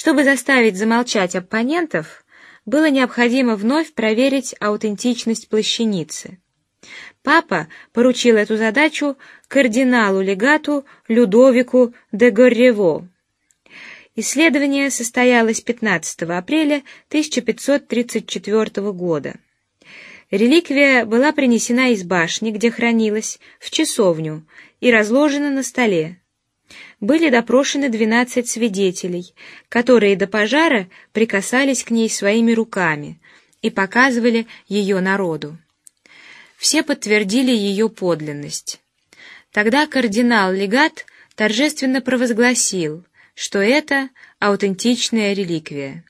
Чтобы заставить замолчать оппонентов, было необходимо вновь проверить аутентичность плащаницы. Папа поручил эту задачу кардиналу-легату Людовику де Горрево. Исследование состоялось 15 апреля 1534 года. Реликвия была принесена из башни, где хранилась, в часовню и разложена на столе. Были допрошены двенадцать свидетелей, которые до пожара прикасались к ней своими руками и показывали ее народу. Все подтвердили ее подлинность. Тогда кардинал-легат торжественно провозгласил, что это аутентичная реликвия.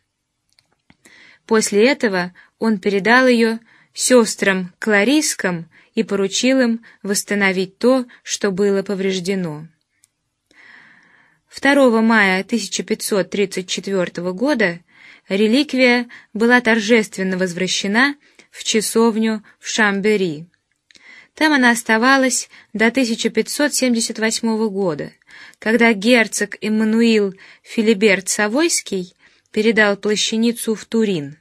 После этого он передал ее сестрам Кларискам и поручил им восстановить то, что было повреждено. 2 мая 1534 года реликвия была торжественно возвращена в часовню в Шамбери. Там она оставалась до 1578 года, когда герцог Эммануил Филиберт Савойский передал плащаницу в Турин.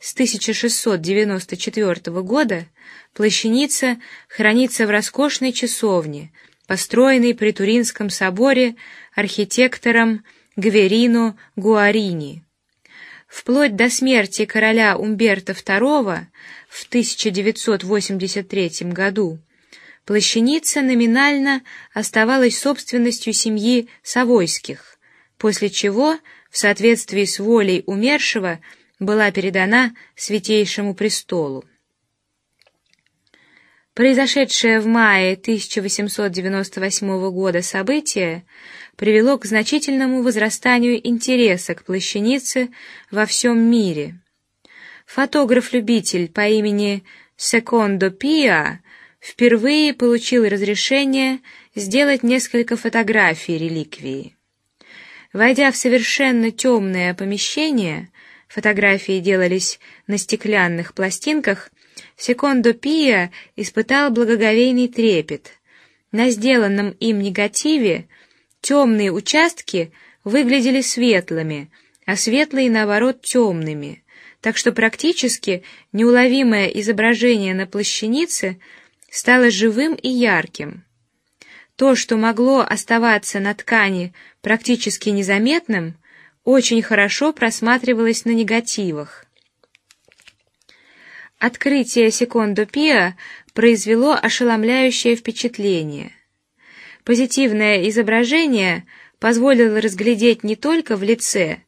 С 1694 года плащаница хранится в роскошной часовне, построенной при Туринском соборе архитектором Гверино Гуарини. Вплоть до смерти короля Умберто II в 1983 году плащаница номинально оставалась собственностью семьи Савойских, после чего, в соответствии с волей умершего, была передана Святейшему престолу. Произошедшее в мае 1898 года событие привело к значительному возрастанию интереса к плащанице во всем мире. Фотограф-любитель по имени Секондо Пиа впервые получил разрешение сделать несколько фотографий реликвии. Войдя в совершенно темное помещение, фотографии делались на стеклянных пластинках. Секондо Пиа испытал благоговейный трепет. На сделанном им негативе темные участки выглядели светлыми, а светлые наоборот темными, так что практически неуловимое изображение на плащанице стало живым и ярким. То, что могло оставаться на ткани практически незаметным, очень хорошо просматривалось на негативах. Открытие Секондо Пиа произвело ошеломляющее впечатление. Позитивное изображение позволило разглядеть не только в лице,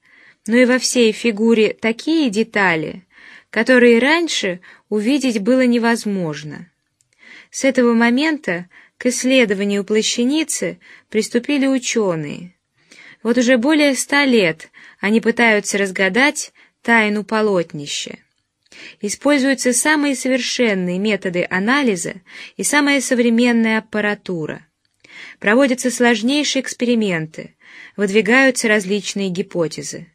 но и во всей фигуре такие детали, которые раньше увидеть было невозможно. С этого момента к исследованию плащаницы приступили ученые. Вот уже более ста лет они пытаются разгадать тайну полотнища. Используются самые совершенные методы анализа и самая современная аппаратура. Проводятся сложнейшие эксперименты, выдвигаются различные гипотезы.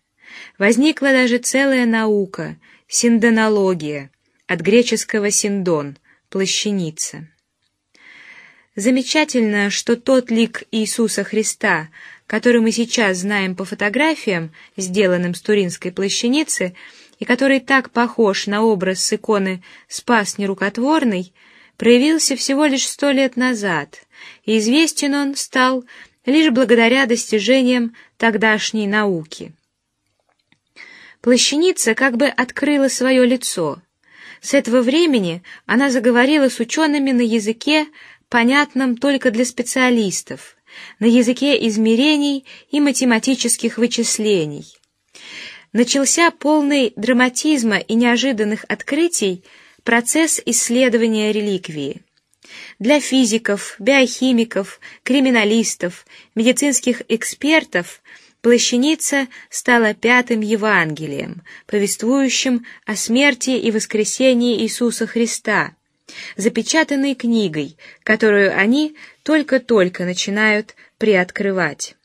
Возникла даже целая наука — синдонология, от греческого синдон — плащаница. Замечательно, что тот лик Иисуса Христа, который мы сейчас знаем по фотографиям, сделанным с туринской плащаницы, и который так похож на образ с иконы Спас нерукотворный, проявился всего лишь сто лет назад и известен он стал лишь благодаря достижениям тогдашней науки. Плащаница как бы открыла свое лицо. С этого времени она заговорила с учеными на языке, понятном только для специалистов, на языке измерений и математических вычислений. Начался полный драматизма и неожиданных открытий процесс исследования реликвии. Для физиков, биохимиков, криминалистов, медицинских экспертов плащаница стала пятым Евангелием, повествующим о смерти и воскресении Иисуса Христа, запечатанной книгой, которую они только-только начинают приоткрывать.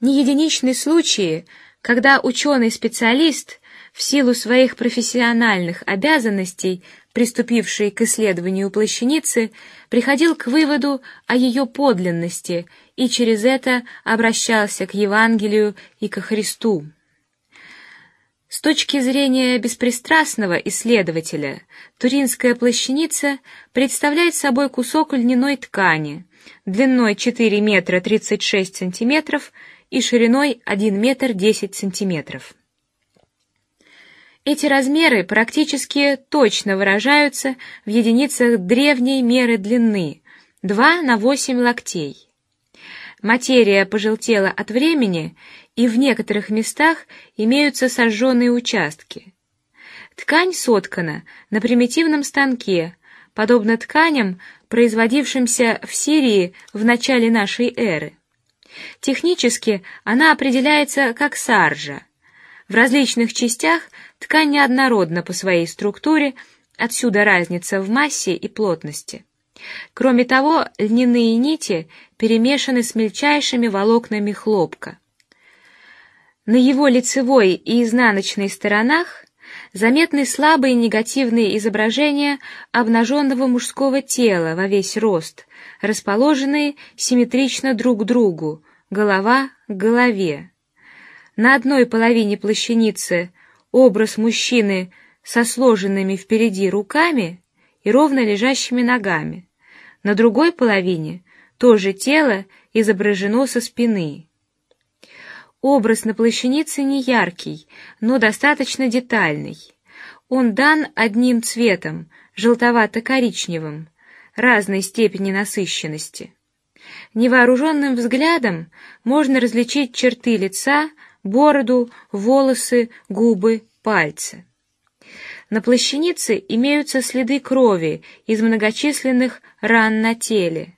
Не единичны случаи, когда ученый-специалист в силу своих профессиональных обязанностей приступивший к исследованию плащаницы, приходил к выводу о ее подлинности и через это обращался к Евангелию и к Христу. С точки зрения беспристрастного исследователя, туринская плащаница представляет собой кусок льняной ткани длиной 4 метра 36 сантиметров и шириной 1 метр 10 сантиметров. Эти размеры практически точно выражаются в единицах древней меры длины 2 на 8 локтей. Материя пожелтела от времени, и в некоторых местах имеются сожженные участки. Ткань соткана на примитивном станке, подобно тканям, производившимся в Сирии в начале нашей эры. Технически она определяется как саржа. В различных частях ткань неоднородна по своей структуре, отсюда разница в массе и плотности. Кроме того, льняные нити перемешаны с мельчайшими волокнами хлопка. На его лицевой и изнаночной сторонах заметны слабые негативные изображения обнаженного мужского тела во весь рост, расположенные симметрично друг к другу, голова к голове. На одной половине плащаницы образ мужчины со сложенными впереди руками и ровно лежащими ногами. На другой половине то же тело изображено со спины. Образ на плащанице не яркий, но достаточно детальный. Он дан одним цветом, желтовато-коричневым, разной степени насыщенности. Невооруженным взглядом можно различить черты лица, бороду, волосы, губы, пальцы. На плащанице имеются следы крови из многочисленных ран на теле.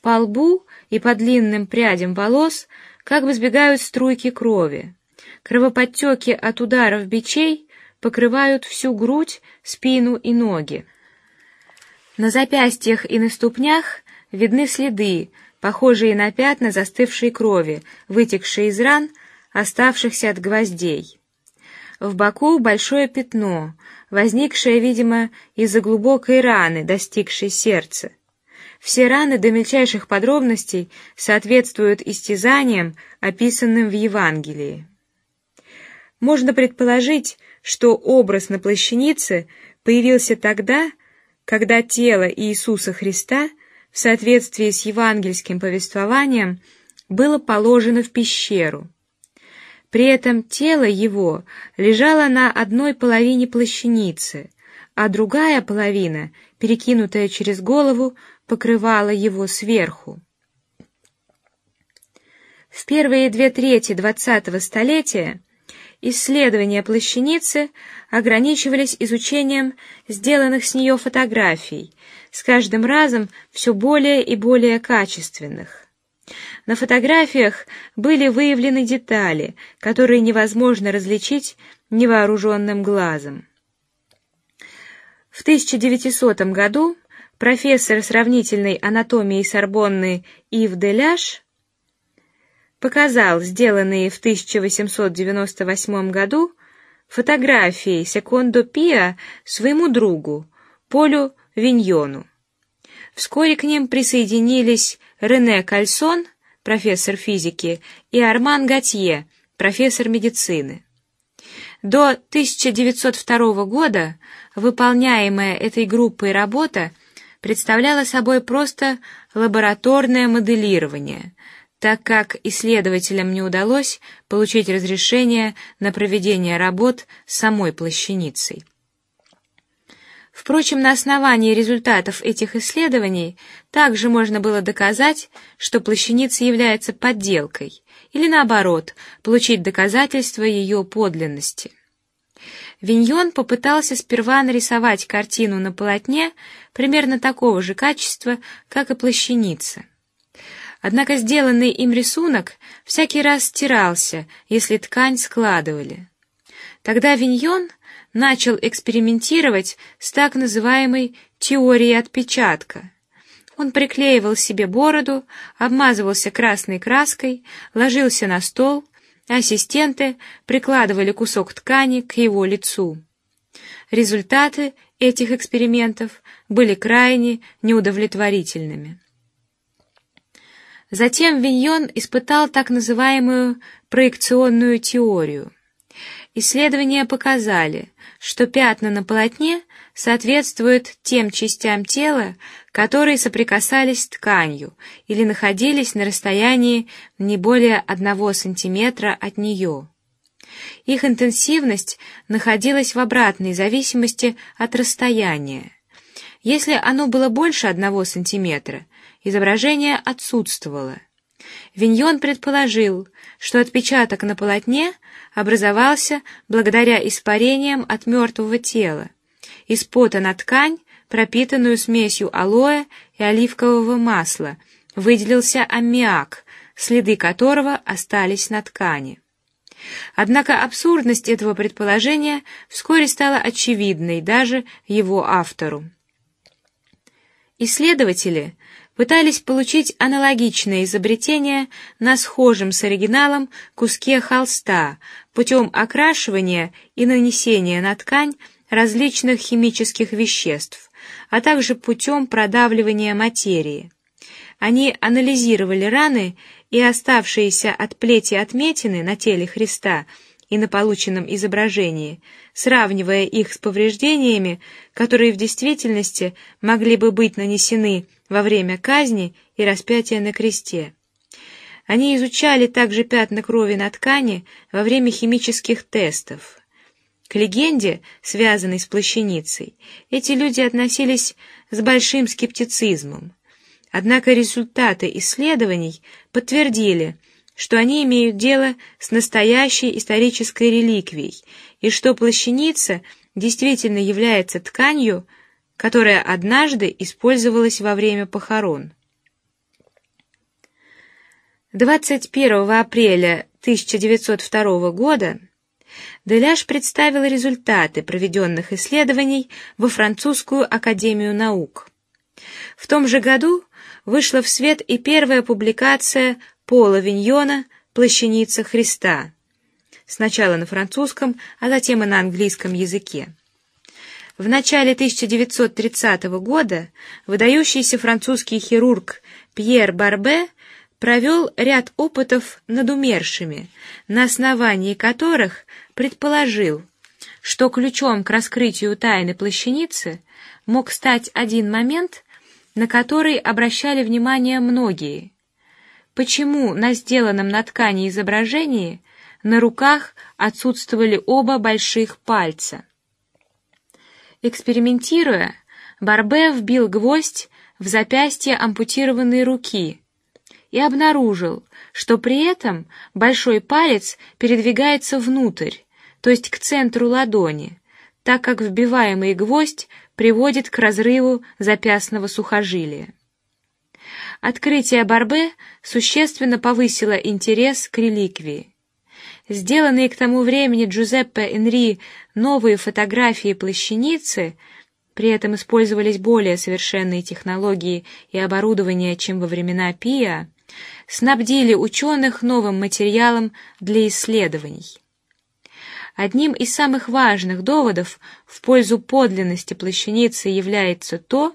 По лбу и по длинным прядям волос как бы сбегают струйки крови. Кровоподтеки от ударов бичей покрывают всю грудь, спину и ноги. На запястьях и на ступнях видны следы, похожие на пятна застывшей крови, вытекшие из ран, оставшихся от гвоздей. В боку большое пятно, возникшее, видимо, из-за глубокой раны, достигшей сердца. Все раны до мельчайших подробностей соответствуют истязаниям, описанным в Евангелии. Можно предположить, что образ на плащанице появился тогда, когда тело Иисуса Христа в соответствии с евангельским повествованием было положено в пещеру. При этом тело его лежало на одной половине плащаницы, а другая половина, перекинутая через голову, покрывала его сверху. В первые две трети двадцатого столетия исследования плащаницы ограничивались изучением сделанных с нее фотографий, с каждым разом все более и более качественных. На фотографиях были выявлены детали, которые невозможно различить невооруженным глазом. В 1900 году профессор сравнительной анатомии Сорбонны Ив Деляш показал сделанные в 1898 году фотографии Секондо Пиа своему другу Полю Виньону. Вскоре к ним присоединились Рене Кальсон, профессор физики, и Арман Готье, профессор медицины. До 1902 года выполняемая этой группой работа представляла собой просто лабораторное моделирование, так как исследователям не удалось получить разрешение на проведение работ самой плащаницей. Впрочем, на основании результатов этих исследований также можно было доказать, что плащаница является подделкой, или наоборот, получить доказательство ее подлинности. Виньон попытался сперва нарисовать картину на полотне примерно такого же качества, как и плащаница. Однако сделанный им рисунок всякий раз стирался, если ткань складывали. Тогда Виньон начал экспериментировать с так называемой теорией отпечатка. Он приклеивал себе бороду, обмазывался красной краской, ложился на стол Ассистенты прикладывали кусок ткани к его лицу. Результаты этих экспериментов были крайне неудовлетворительными. Затем Виньон испытал так называемую проекционную теорию. Исследования показали, что пятна на полотне соответствуют тем частям тела, которые соприкасались с тканью или находились на расстоянии не более одного сантиметра от нее. Их интенсивность находилась в обратной зависимости от расстояния. Если оно было больше одного сантиметра, изображение отсутствовало. Виньон предположил, что отпечаток на полотне образовался благодаря испарениям от мертвого тела, из пота на ткань, пропитанную смесью алоэ и оливкового масла, выделился аммиак, следы которого остались на ткани. Однако абсурдность этого предположения вскоре стала очевидной даже его автору. Исследователи пытались получить аналогичное изобретение на схожем с оригиналом куске холста путем окрашивания и нанесения на ткань различных химических веществ, а также путем продавливания материи. Они анализировали раны и оставшиеся от плети отметины на теле Христа и на полученном изображении, сравнивая их с повреждениями, которые в действительности могли бы быть нанесены во время казни и распятия на кресте. Они изучали также пятна крови на ткани во время химических тестов. К легенде, связанной с плащаницей, эти люди относились с большим скептицизмом. Однако результаты исследований подтвердили, что они имеют дело с настоящей исторической реликвией и что плащаница действительно является тканью, которая однажды использовалась во время похорон. 21 апреля 1902 года Деляш представил результаты проведенных исследований во французскую академию наук. В том же году вышла в свет и первая публикация Пола Виньона «Плащаница Христа», сначала на французском, а затем и на английском языке. В начале 1930 года выдающийся французский хирург Пьер Барбе провел ряд опытов над умершими, на основании которых предположил, что ключом к раскрытию тайны плащаницы мог стать один момент, на который обращали внимание многие. Почему на сделанном на ткани изображении на руках отсутствовали оба больших пальца? Экспериментируя, Барбе вбил гвоздь в запястье ампутированной руки и обнаружил, что при этом большой палец передвигается внутрь, то есть к центру ладони, так как вбиваемый гвоздь приводит к разрыву запястного сухожилия. Открытие Барбе существенно повысило интерес к реликвии. Сделанные к тому времени Джузеппе Энри новые фотографии плащаницы, при этом использовались более совершенные технологии и оборудование, чем во времена Пиа, снабдили ученых новым материалом для исследований. Одним из самых важных доводов в пользу подлинности плащаницы является то,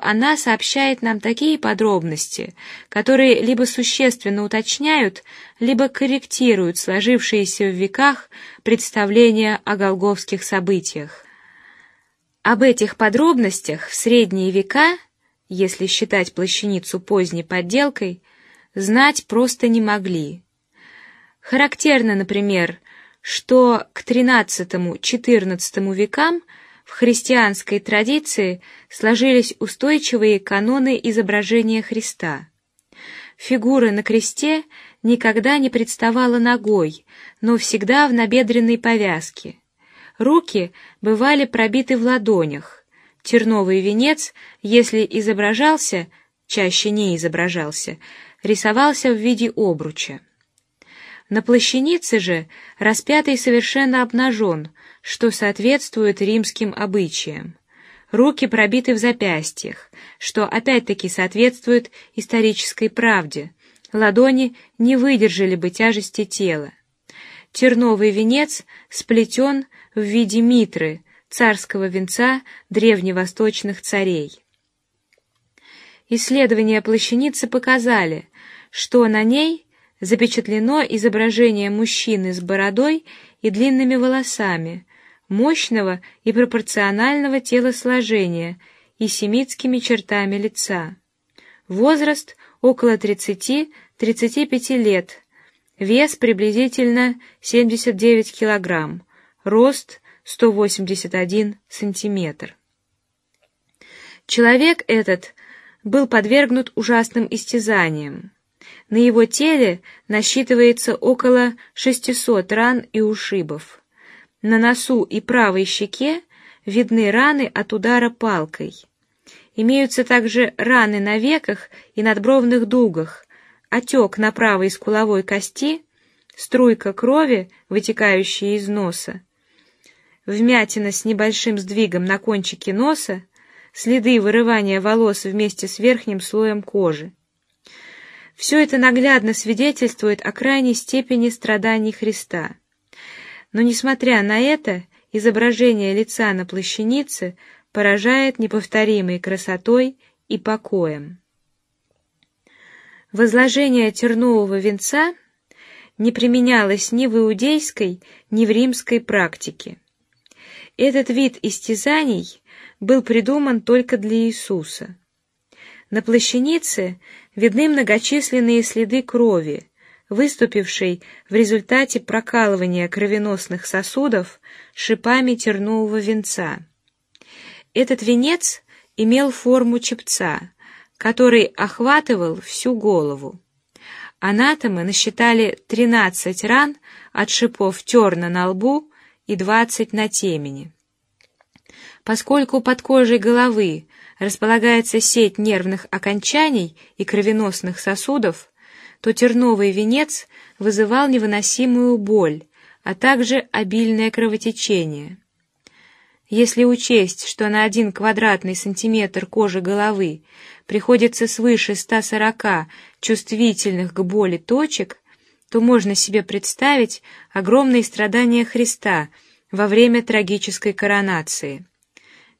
она сообщает нам такие подробности, которые либо существенно уточняют, либо корректируют сложившиеся в веках представления о голговских событиях. Об этих подробностях в средние века, если считать плащаницу поздней подделкой, знать просто не могли. Характерно, например, что к XIII-XIV векам христианской традиции сложились устойчивые каноны изображения Христа. Фигура на кресте никогда не представала ногой, но всегда в набедренной повязке. Руки бывали пробиты в ладонях. Терновый венец, если изображался, чаще не изображался, рисовался в виде обруча. На плащанице же распятый совершенно обнажен, что соответствует римским обычаям. Руки пробиты в запястьях, что опять-таки соответствует исторической правде. Ладони не выдержали бы тяжести тела. Терновый венец сплетен в виде митры, царского венца древневосточных царей. Исследования плащаницы показали, что на ней запечатлено изображение мужчины с бородой и длинными волосами, мощного и пропорционального телосложения и семитскими чертами лица. Возраст около 30-35 лет, вес приблизительно 79 килограмм, рост 181 сантиметр. Человек этот был подвергнут ужасным истязаниям. На его теле насчитывается около 600 ран и ушибов. На носу и правой щеке видны раны от удара палкой. Имеются также раны на веках и надбровных дугах, отек на правой скуловой кости, струйка крови, вытекающая из носа, вмятина с небольшим сдвигом на кончике носа, следы вырывания волос вместе с верхним слоем кожи. Все это наглядно свидетельствует о крайней степени страданий Христа. Но несмотря на это, изображение лица на плащанице поражает неповторимой красотой и покоем. Возложение тернового венца не применялось ни в иудейской, ни в римской практике. Этот вид истязаний был придуман только для Иисуса. На плащанице видны многочисленные следы крови, выступившей в результате прокалывания кровеносных сосудов шипами тернового венца. Этот венец имел форму чепца, который охватывал всю голову. Анатомы насчитали 13 ран от шипов терна на лбу и 20 на темени. Поскольку под кожей головы располагается сеть нервных окончаний и кровеносных сосудов, то терновый венец вызывал невыносимую боль, а также обильное кровотечение. Если учесть, что на один квадратный сантиметр кожи головы приходится свыше 140 чувствительных к боли точек, то можно себе представить огромные страдания Христа во время трагической коронации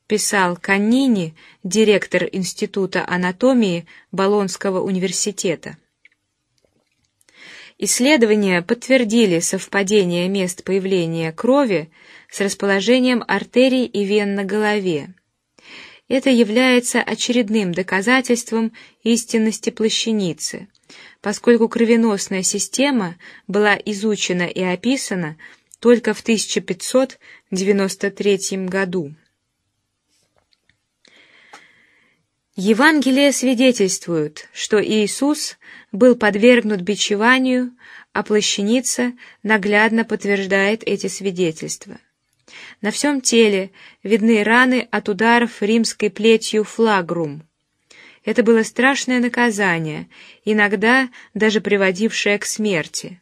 писал Каннини, директор Института анатомии Болонского университета. Исследования подтвердили совпадение мест появления крови с расположением артерий и вен на голове. Это является очередным доказательством истинности плащаницы, поскольку кровеносная система была изучена и описана только в 1593 году. Евангелия свидетельствуют, что Иисус был подвергнут бичеванию, а плащаница наглядно подтверждает эти свидетельства. На всем теле видны раны от ударов римской плетью флагрум. Это было страшное наказание, иногда даже приводившее к смерти.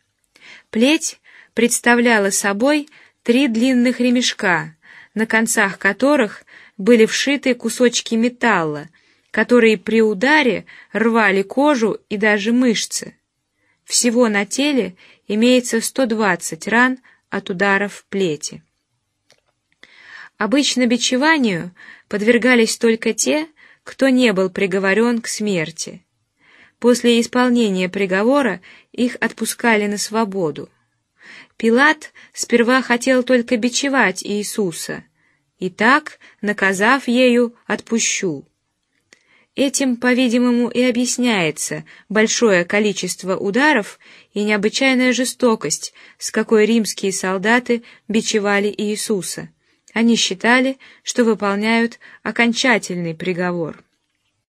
Плеть представляла собой три длинных ремешка, на концах которых были вшиты кусочки металла, которые при ударе рвали кожу и даже мышцы. Всего на теле имеется 120 ран от ударов плети. Обычно бичеванию подвергались только те, кто не был приговорен к смерти. После исполнения приговора их отпускали на свободу. Пилат сперва хотел только бичевать Иисуса, и так, наказав ею, отпущу. Этим, по-видимому, и объясняется большое количество ударов и необычайная жестокость, с какой римские солдаты бичевали Иисуса. Они считали, что выполняют окончательный приговор.